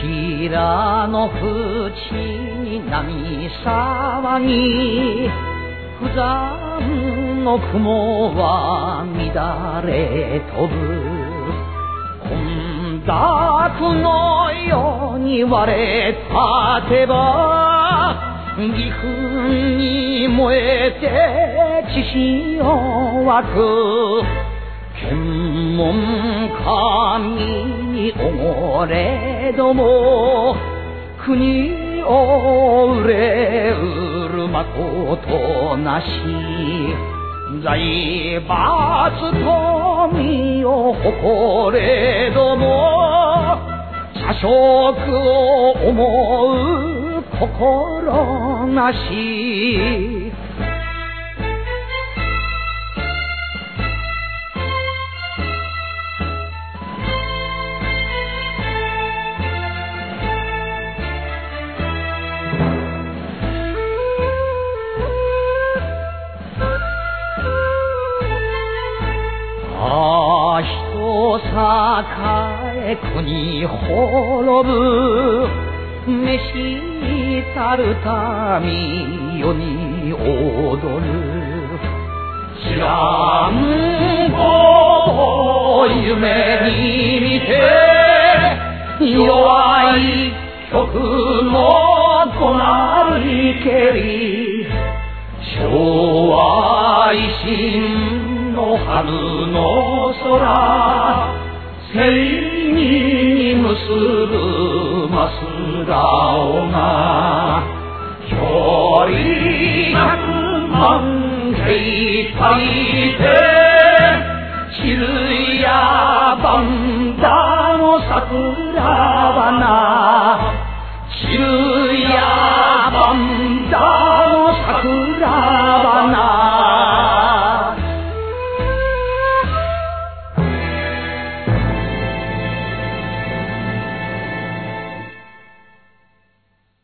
平の淵に波騒ぎ不山の雲は乱れ飛ぶ。混濁のように割れ立てば義憤に燃えて血潮湧く。検問神におごれども国を憂れうるまことなし財閥富を誇れども社食を思う心なし。ああ人栄え国滅ぶ。召したる民世に踊る。知らんことを夢に見て弱い曲春の空正義に結ぶマスラオが距離百万兵隊で散るやバンダの桜花